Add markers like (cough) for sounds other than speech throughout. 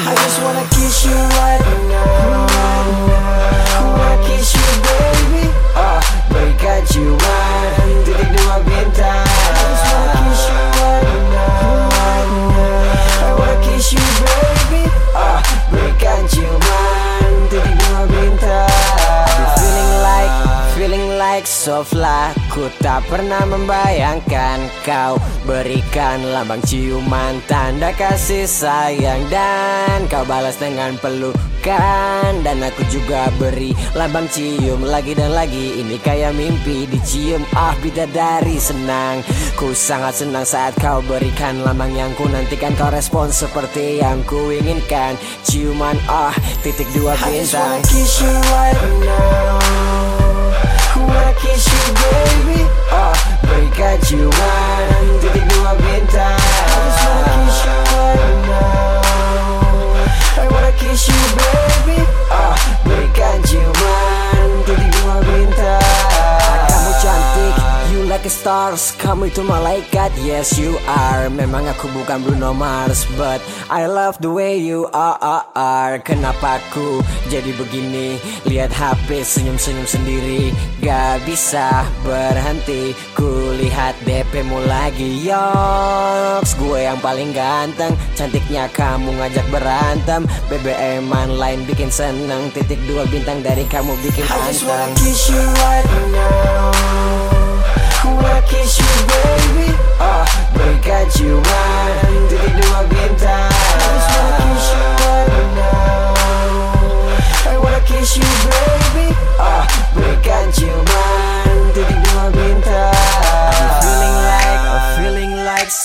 I just wanna kiss you right now Wanna kiss you sofla Ku tak pernah membayangkan Kau berikan lambang ciuman Tanda kasih sayang Dan kau balas dengan pelukan. Dan aku juga beri lambang cium Lagi dan lagi ini kayak mimpi Dicium. Ah bidadari senang Ku sangat senang saat kau berikan lambang yang ku nantikan. Kau respon seperti yang ku inginkan Ciuman ah titik dua bintang. kiss you right now Like stars Kamu itu malaikat. Yes you are. Memang aku bukan Bruno Mars But I love the way you are, are, are. Kenapa aku jadi begini? Lihat HP senyum-senyum sendiri. Gak bisa berhenti. Ku lihat DP-mu lagi Yoks. Gue yang paling ganteng. Cantiknya kamu ngajak berantem. BBM lain bikin seneng. Titik dua bintang dari kamu bikin anteng I just wanna kiss you right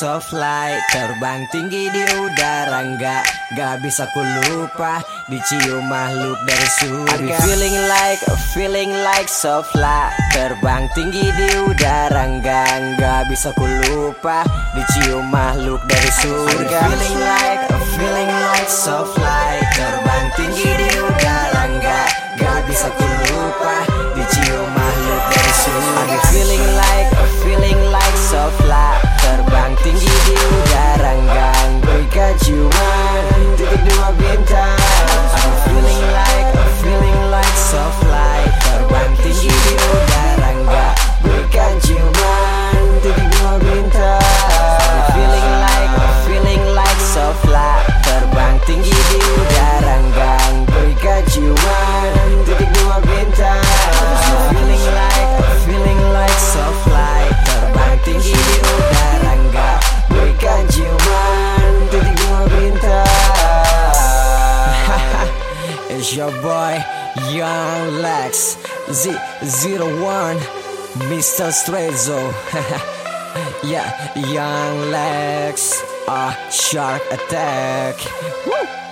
soft light Terbang tinggi di udara Nggak, gak bisa ku lupa Dicium makhluk dari surga I'm feeling like, feeling like soft light Terbang tinggi di udara Nggak, gak bisa ku lupa Dicium makhluk dari surga. I'm feeling like, feeling like soft light It's your boy Young Lex Z01 Mr. Strezzo (laughs) Yeah, Young Lex a Shark Attack Woo!